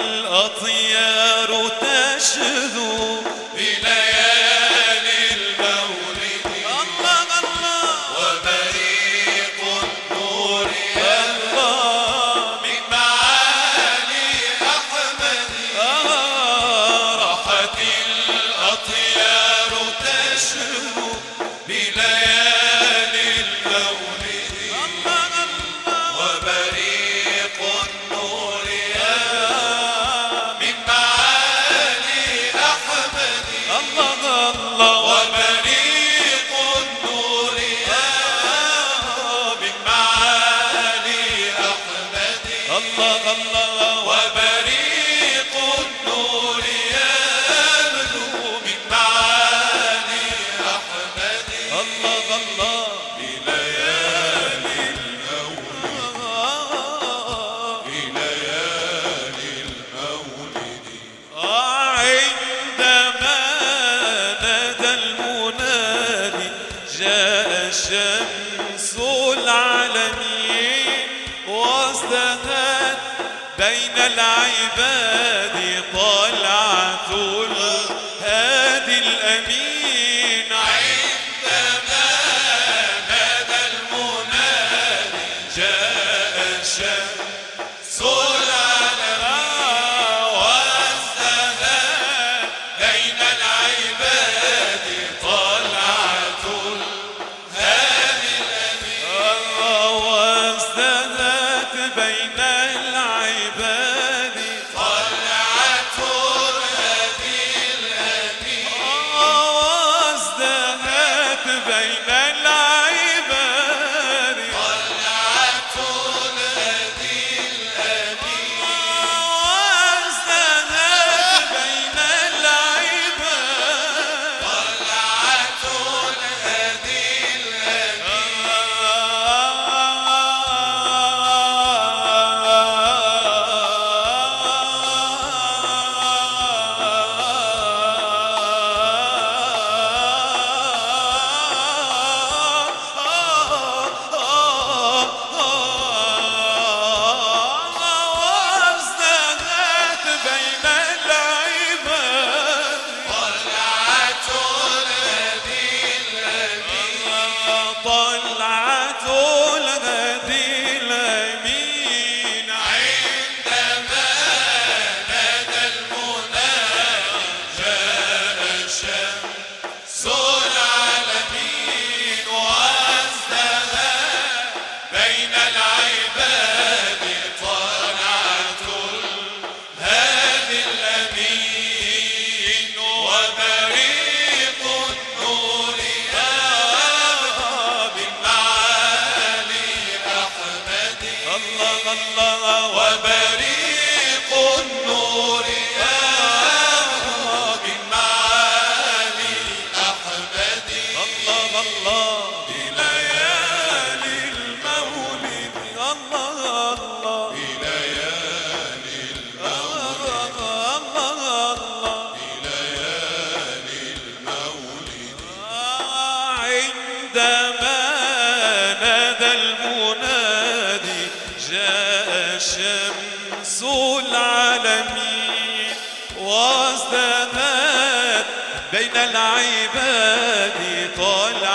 الأطيار تشذو. بين العباد طالعة الهادي الأمين. عندما نادى المنادي جاء الشمس العلماء والسماء بين العباد طالعة الهادي الأمين. آه، واستهات بين الله وبريق النور. شمس العالمين وازدانت بين العباد طالع